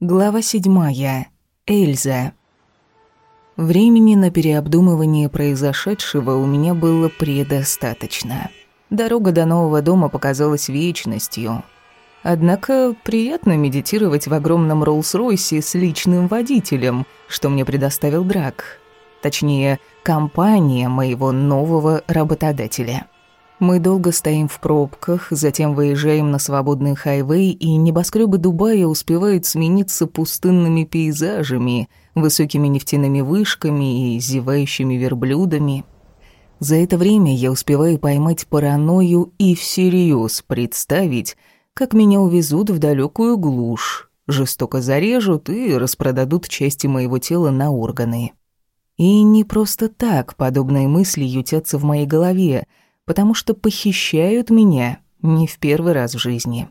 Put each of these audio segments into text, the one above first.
Глава седьмая. Эльза. Времени на переобдумывание произошедшего у меня было предостаточно. Дорога до нового дома показалась вечностью. Однако приятно медитировать в огромном Роллс-Ройсе с личным водителем, что мне предоставил Драк. Точнее, компания моего нового работодателя. Мы долго стоим в пробках, затем выезжаем на свободный хайвей, и небоскребы Дубая успевают смениться пустынными пейзажами, высокими нефтяными вышками и зевающими верблюдами. За это время я успеваю поймать паранойю и всерьез представить, как меня увезут в далекую глушь, жестоко зарежут и распродадут части моего тела на органы. И не просто так подобные мысли ютятся в моей голове — потому что похищают меня не в первый раз в жизни.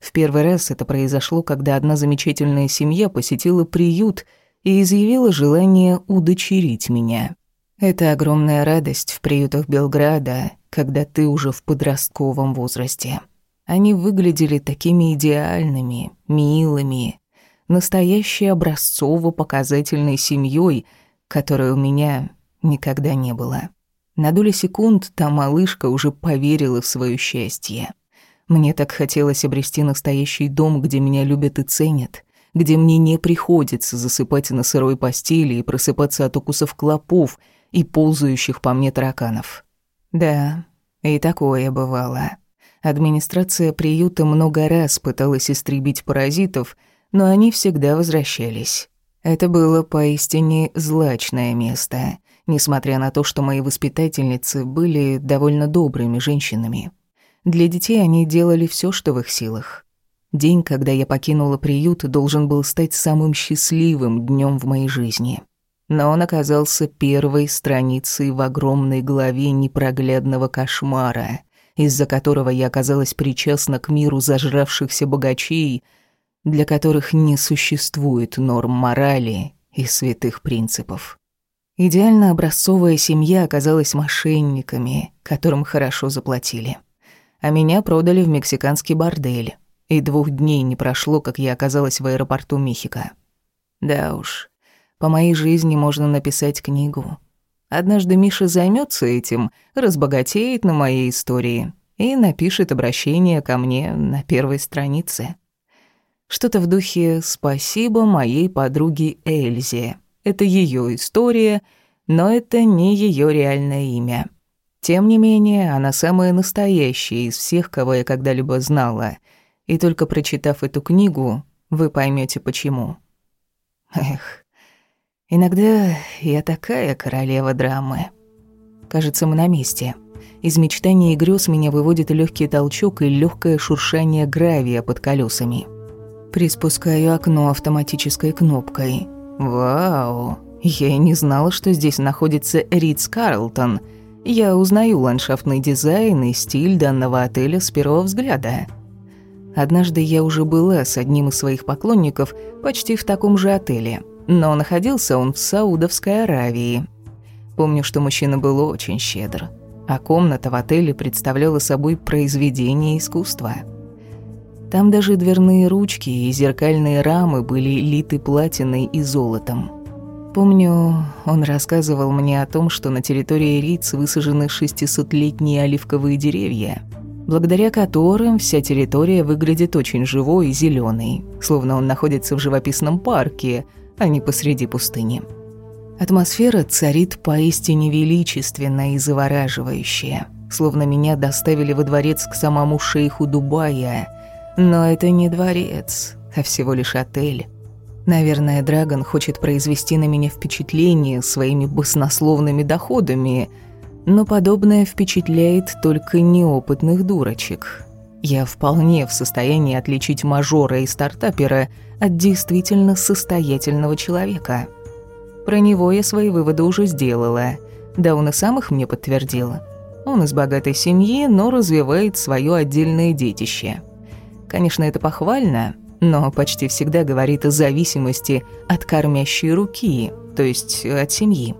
В первый раз это произошло, когда одна замечательная семья посетила приют и изъявила желание удочерить меня. Это огромная радость в приютах Белграда, когда ты уже в подростковом возрасте. Они выглядели такими идеальными, милыми, настоящей образцово-показательной семьей, которой у меня никогда не было. На доли секунд та малышка уже поверила в свое счастье. Мне так хотелось обрести настоящий дом, где меня любят и ценят, где мне не приходится засыпать на сырой постели и просыпаться от укусов клопов и ползающих по мне тараканов. Да, и такое бывало. Администрация приюта много раз пыталась истребить паразитов, но они всегда возвращались. Это было поистине злачное место, несмотря на то, что мои воспитательницы были довольно добрыми женщинами. Для детей они делали все, что в их силах. День, когда я покинула приют, должен был стать самым счастливым днем в моей жизни. Но он оказался первой страницей в огромной главе непроглядного кошмара, из-за которого я оказалась причастна к миру зажравшихся богачей, для которых не существует норм морали и святых принципов. Идеально образцовая семья оказалась мошенниками, которым хорошо заплатили. А меня продали в мексиканский бордель. И двух дней не прошло, как я оказалась в аэропорту Мехико. Да уж, по моей жизни можно написать книгу. Однажды Миша займется этим, разбогатеет на моей истории и напишет обращение ко мне на первой странице. Что-то в духе «Спасибо моей подруге Эльзе», это ее история, но это не ее реальное имя. Тем не менее, она самая настоящая из всех, кого я когда-либо знала. И только прочитав эту книгу, вы поймете почему. Эх, иногда я такая королева драмы. Кажется, мы на месте. Из мечтаний и грез меня выводит легкий толчок и легкое шуршание гравия под колесами. Приспускаю окно автоматической кнопкой. Вау, я и не знала, что здесь находится Ридс Карлтон. Я узнаю ландшафтный дизайн и стиль данного отеля с первого взгляда. Однажды я уже была с одним из своих поклонников почти в таком же отеле, но находился он в Саудовской Аравии. Помню, что мужчина был очень щедр, а комната в отеле представляла собой произведение искусства – там даже дверные ручки и зеркальные рамы были литы платиной и золотом. Помню, он рассказывал мне о том, что на территории Риц высажены 600-летние оливковые деревья, благодаря которым вся территория выглядит очень живой и зеленой, словно он находится в живописном парке, а не посреди пустыни. Атмосфера царит поистине величественная и завораживающая, словно меня доставили во дворец к самому шейху Дубая – но это не дворец, а всего лишь отель. Наверное, Драгон хочет произвести на меня впечатление своими баснословными доходами, но подобное впечатляет только неопытных дурочек. Я вполне в состоянии отличить мажора и стартапера от действительно состоятельного человека. Про него я свои выводы уже сделала, да он и сам их мне подтвердил. Он из богатой семьи, но развивает свое отдельное детище – Конечно, это похвально, но почти всегда говорит о зависимости от кормящей руки, то есть от семьи.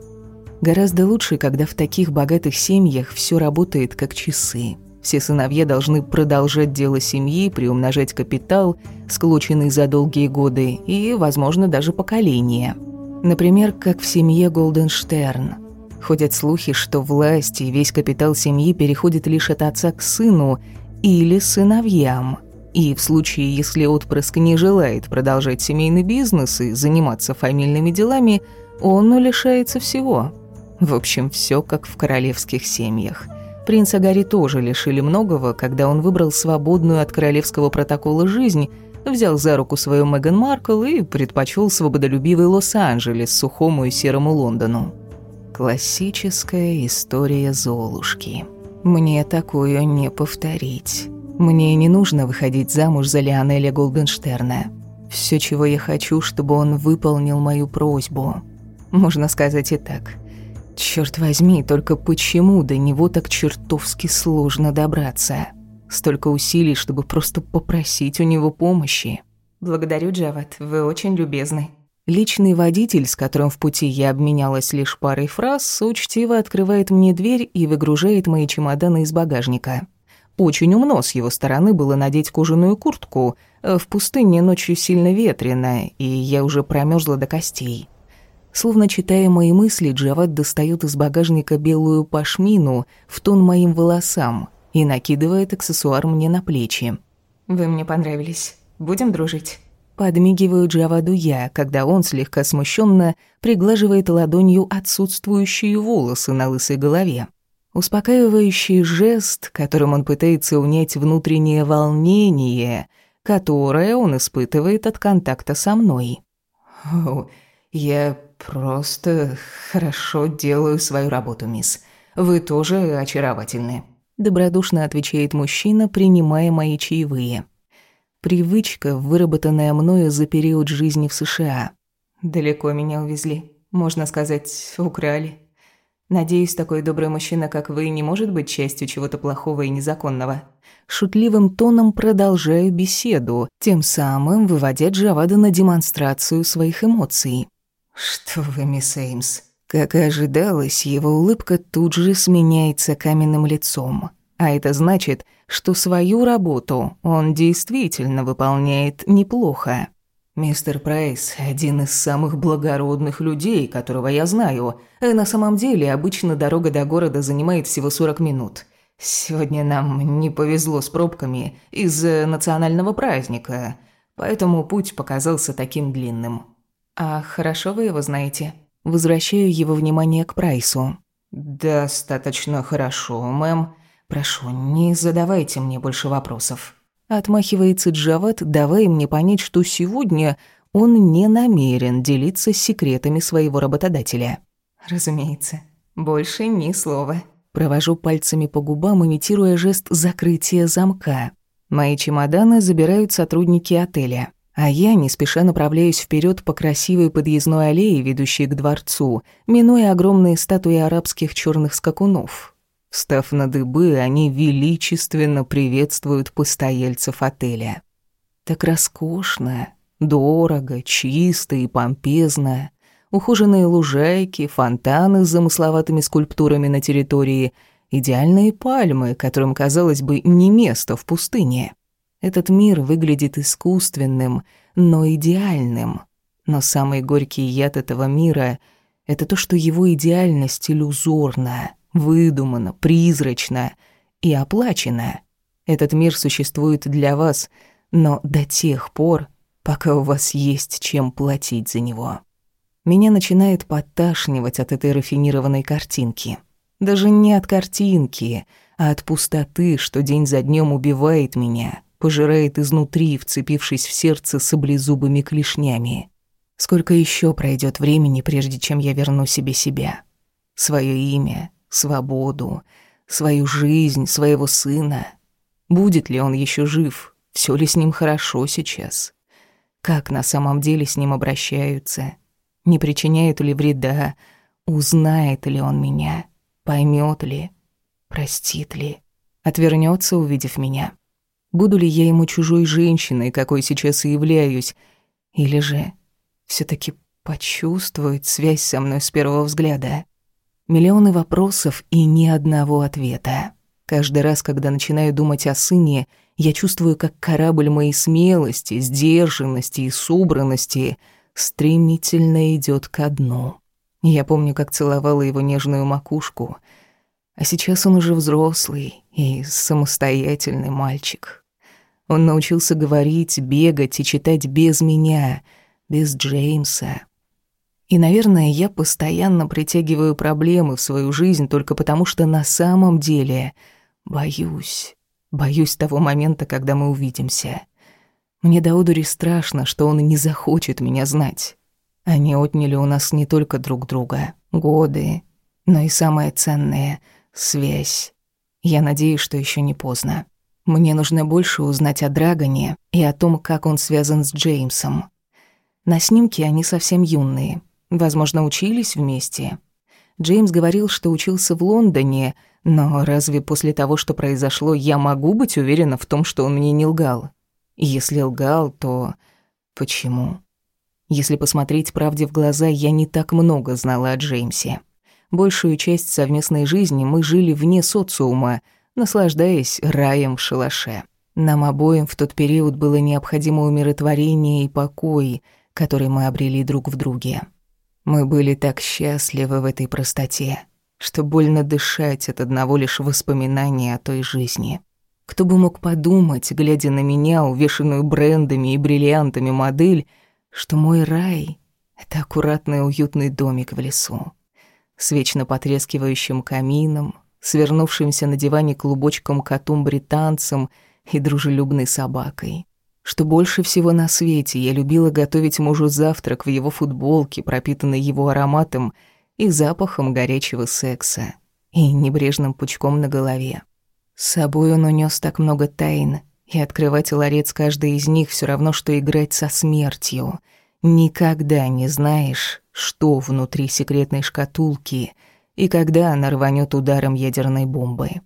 Гораздо лучше, когда в таких богатых семьях все работает как часы. Все сыновья должны продолжать дело семьи, приумножать капитал, сколоченный за долгие годы, и, возможно, даже поколения. Например, как в семье Голденштерн. Ходят слухи, что власть и весь капитал семьи переходит лишь от отца к сыну или сыновьям. И в случае, если отпрыск не желает продолжать семейный бизнес и заниматься фамильными делами, он лишается всего. В общем, все как в королевских семьях. Принца Гарри тоже лишили многого, когда он выбрал свободную от королевского протокола жизнь, взял за руку свою Меган Маркл и предпочел свободолюбивый Лос-Анджелес сухому и серому Лондону. Классическая история Золушки. Мне такую не повторить. Мне не нужно выходить замуж за Лионеля Голденштерна. Все, чего я хочу, чтобы он выполнил мою просьбу. Можно сказать и так. Черт возьми, только почему до него так чертовски сложно добраться? Столько усилий, чтобы просто попросить у него помощи. Благодарю, Джават, вы очень любезны. Личный водитель, с которым в пути я обменялась лишь парой фраз, учтиво открывает мне дверь и выгружает мои чемоданы из багажника. Очень умно с его стороны было надеть кожаную куртку. В пустыне ночью сильно ветрено, и я уже промерзла до костей. Словно читая мои мысли, Джават достает из багажника белую пашмину в тон моим волосам и накидывает аксессуар мне на плечи. «Вы мне понравились. Будем дружить?» Подмигиваю Джаваду я, когда он слегка смущенно приглаживает ладонью отсутствующие волосы на лысой голове. Успокаивающий жест, которым он пытается унять внутреннее волнение, которое он испытывает от контакта со мной. «О, я просто хорошо делаю свою работу, мисс. Вы тоже очаровательны», — добродушно отвечает мужчина, принимая мои чаевые. Привычка, выработанная мною за период жизни в США. «Далеко меня увезли. Можно сказать, украли. Надеюсь, такой добрый мужчина, как вы, не может быть частью чего-то плохого и незаконного». Шутливым тоном продолжаю беседу, тем самым выводя Джавада на демонстрацию своих эмоций. «Что вы, мисс Эймс?» Как и ожидалось, его улыбка тут же сменяется каменным лицом. А это значит, что свою работу он действительно выполняет неплохо. «Мистер Прайс – один из самых благородных людей, которого я знаю. И на самом деле обычно дорога до города занимает всего 40 минут. Сегодня нам не повезло с пробками из-за национального праздника, поэтому путь показался таким длинным. «А хорошо вы его знаете?» Возвращаю его внимание к Прайсу. «Достаточно хорошо, мэм. Прошу, не задавайте мне больше вопросов». Отмахивается Джават, давая мне понять, что сегодня он не намерен делиться секретами своего работодателя. «Разумеется. Больше ни слова». Провожу пальцами по губам, имитируя жест закрытия замка. Мои чемоданы забирают сотрудники отеля. А я не спеша направляюсь вперед по красивой подъездной аллее, ведущей к дворцу, минуя огромные статуи арабских черных скакунов. Став на дыбы, они величественно приветствуют постояльцев отеля. Так роскошно, дорого, чисто и помпезно. Ухоженные лужайки, фонтаны с замысловатыми скульптурами на территории, идеальные пальмы, которым, казалось бы, не место в пустыне. Этот мир выглядит искусственным, но идеальным. Но самый горький яд этого мира — это то, что его идеальность иллюзорна, выдумана, призрачна и оплачена. Этот мир существует для вас, но до тех пор, пока у вас есть чем платить за него. Меня начинает подташнивать от этой рафинированной картинки. Даже не от картинки, а от пустоты, что день за днем убивает меня, пожирает изнутри, вцепившись в сердце саблезубыми клешнями. Сколько еще пройдет времени, прежде чем я верну себе себя? Свое имя, свободу, свою жизнь, своего сына. Будет ли он еще жив? Все ли с ним хорошо сейчас? Как на самом деле с ним обращаются? Не причиняет ли вреда? Узнает ли он меня? Поймет ли? Простит ли? Отвернется, увидев меня? Буду ли я ему чужой женщиной, какой сейчас и являюсь, или же все таки почувствует связь со мной с первого взгляда? Миллионы вопросов и ни одного ответа. Каждый раз, когда начинаю думать о сыне, я чувствую, как корабль моей смелости, сдержанности и собранности стремительно идет ко дну. Я помню, как целовала его нежную макушку, а сейчас он уже взрослый и самостоятельный мальчик. Он научился говорить, бегать и читать без меня, без Джеймса. И, наверное, я постоянно притягиваю проблемы в свою жизнь только потому, что на самом деле — Боюсь. Боюсь того момента, когда мы увидимся. Мне до одури страшно, что он не захочет меня знать. Они отняли у нас не только друг друга, годы, но и самое ценное — связь. Я надеюсь, что еще не поздно. Мне нужно больше узнать о Драгоне и о том, как он связан с Джеймсом. На снимке они совсем юные, возможно, учились вместе. Джеймс говорил, что учился в Лондоне, но разве после того, что произошло, я могу быть уверена в том, что он мне не лгал? Если лгал, то почему? Если посмотреть правде в глаза, я не так много знала о Джеймсе. Большую часть совместной жизни мы жили вне социума, наслаждаясь раем в шалаше. Нам обоим в тот период было необходимо умиротворение и покой, который мы обрели друг в друге. Мы были так счастливы в этой простоте что больно дышать от одного лишь воспоминания о той жизни. Кто бы мог подумать, глядя на меня, увешанную брендами и бриллиантами модель, что мой рай — это аккуратный уютный домик в лесу, с вечно потрескивающим камином, свернувшимся на диване клубочком котом-британцем и дружелюбной собакой. Что больше всего на свете я любила готовить мужу завтрак в его футболке, пропитанной его ароматом — и запахом горячего секса, и небрежным пучком на голове. С собой он унес так много тайн, и открывать ларец каждой из них все равно, что играть со смертью. Никогда не знаешь, что внутри секретной шкатулки и когда она рванет ударом ядерной бомбы.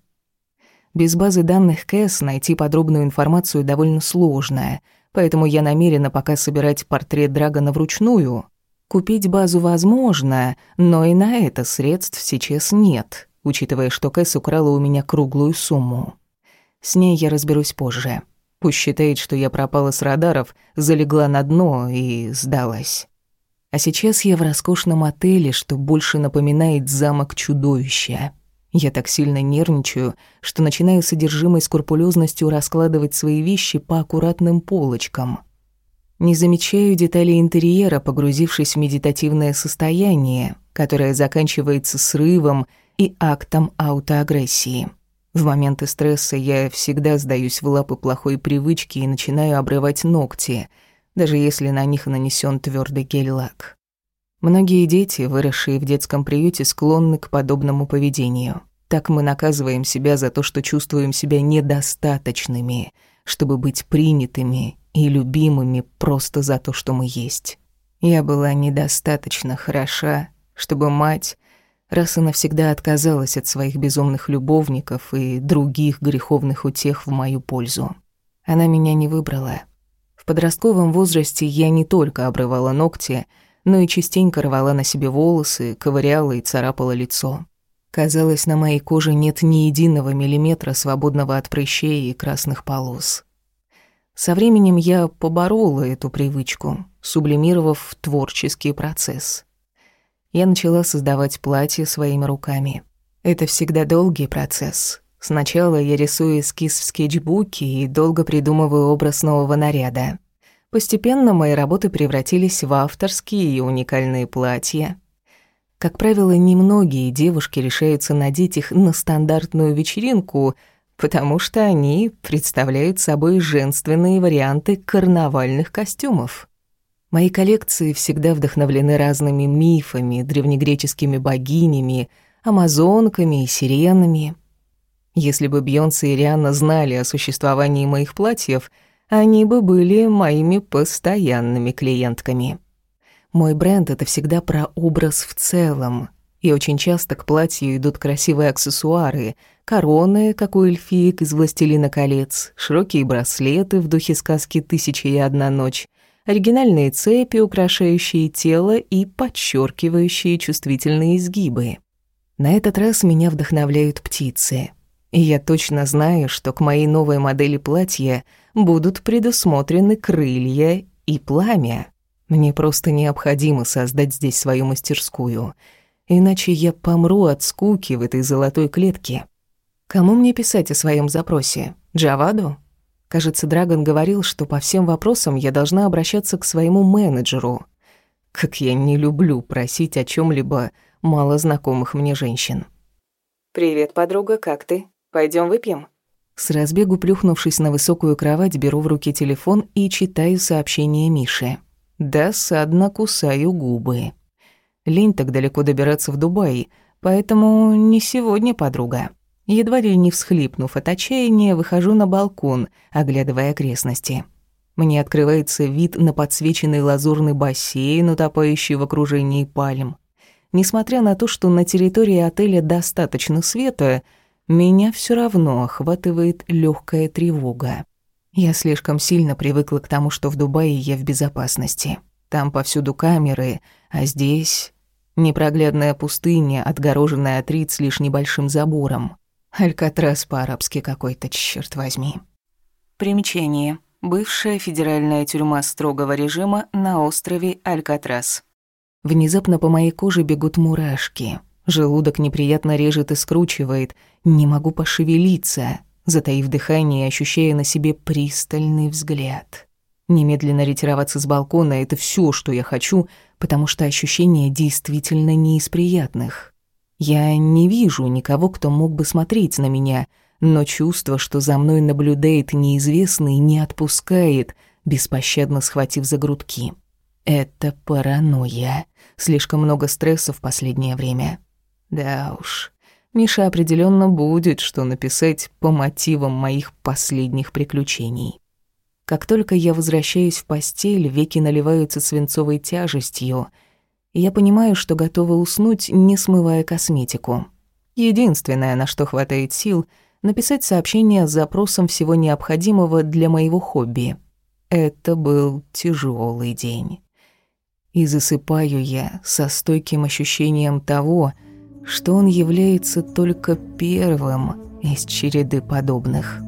Без базы данных КЭС найти подробную информацию довольно сложно, поэтому я намерена пока собирать портрет Драгона вручную, Купить базу возможно, но и на это средств сейчас нет, учитывая, что Кэс украла у меня круглую сумму. С ней я разберусь позже. Пусть считает, что я пропала с радаров, залегла на дно и сдалась. А сейчас я в роскошном отеле, что больше напоминает замок чудовища. Я так сильно нервничаю, что начинаю содержимой скрупулезностью раскладывать свои вещи по аккуратным полочкам. Не замечаю деталей интерьера, погрузившись в медитативное состояние, которое заканчивается срывом и актом аутоагрессии. В моменты стресса я всегда сдаюсь в лапы плохой привычки и начинаю обрывать ногти, даже если на них нанесен твердый гель-лак. Многие дети, выросшие в детском приюте, склонны к подобному поведению. Так мы наказываем себя за то, что чувствуем себя недостаточными, чтобы быть принятыми и любимыми просто за то, что мы есть. Я была недостаточно хороша, чтобы мать раз и навсегда отказалась от своих безумных любовников и других греховных утех в мою пользу. Она меня не выбрала. В подростковом возрасте я не только обрывала ногти, но и частенько рвала на себе волосы, ковыряла и царапала лицо. Казалось, на моей коже нет ни единого миллиметра свободного от прыщей и красных полос. Со временем я поборола эту привычку, сублимировав творческий процесс. Я начала создавать платья своими руками. Это всегда долгий процесс. Сначала я рисую эскиз в скетчбуке и долго придумываю образ нового наряда. Постепенно мои работы превратились в авторские и уникальные платья. Как правило, немногие девушки решаются надеть их на стандартную вечеринку – потому что они представляют собой женственные варианты карнавальных костюмов. Мои коллекции всегда вдохновлены разными мифами, древнегреческими богинями, амазонками и сиренами. Если бы Бьонсе и Рианна знали о существовании моих платьев, они бы были моими постоянными клиентками. Мой бренд — это всегда про образ в целом, и очень часто к платью идут красивые аксессуары, короны, как у эльфиек из «Властелина колец», широкие браслеты в духе сказки «Тысяча и одна ночь», оригинальные цепи, украшающие тело и подчеркивающие чувствительные изгибы. На этот раз меня вдохновляют птицы. И я точно знаю, что к моей новой модели платья будут предусмотрены крылья и пламя. Мне просто необходимо создать здесь свою мастерскую, иначе я помру от скуки в этой золотой клетке. Кому мне писать о своем запросе? Джаваду? Кажется, Драгон говорил, что по всем вопросам я должна обращаться к своему менеджеру. Как я не люблю просить о чем либо мало знакомых мне женщин. «Привет, подруга, как ты? Пойдем выпьем?» С разбегу плюхнувшись на высокую кровать, беру в руки телефон и читаю сообщение Миши. Досадно кусаю губы. Лень так далеко добираться в Дубай, поэтому не сегодня, подруга. Едва ли не всхлипнув от отчаяния, выхожу на балкон, оглядывая окрестности. Мне открывается вид на подсвеченный лазурный бассейн, утопающий в окружении пальм. Несмотря на то, что на территории отеля достаточно света, меня все равно охватывает легкая тревога. Я слишком сильно привыкла к тому, что в Дубае я в безопасности. Там повсюду камеры, а здесь непроглядная пустыня, отгороженная от риц лишь небольшим забором. Алькатрас по-арабски какой-то, черт возьми. Примечание. Бывшая федеральная тюрьма строгого режима на острове Алькатрас. Внезапно по моей коже бегут мурашки. Желудок неприятно режет и скручивает. Не могу пошевелиться, затаив дыхание и ощущая на себе пристальный взгляд. Немедленно ретироваться с балкона — это все, что я хочу, потому что ощущение действительно не из приятных. Я не вижу никого, кто мог бы смотреть на меня, но чувство, что за мной наблюдает неизвестный, не отпускает, беспощадно схватив за грудки. Это паранойя. Слишком много стресса в последнее время. Да уж, Миша определенно будет, что написать по мотивам моих последних приключений. Как только я возвращаюсь в постель, веки наливаются свинцовой тяжестью — я понимаю, что готова уснуть, не смывая косметику. Единственное, на что хватает сил, написать сообщение с запросом всего необходимого для моего хобби. Это был тяжелый день. И засыпаю я со стойким ощущением того, что он является только первым из череды подобных.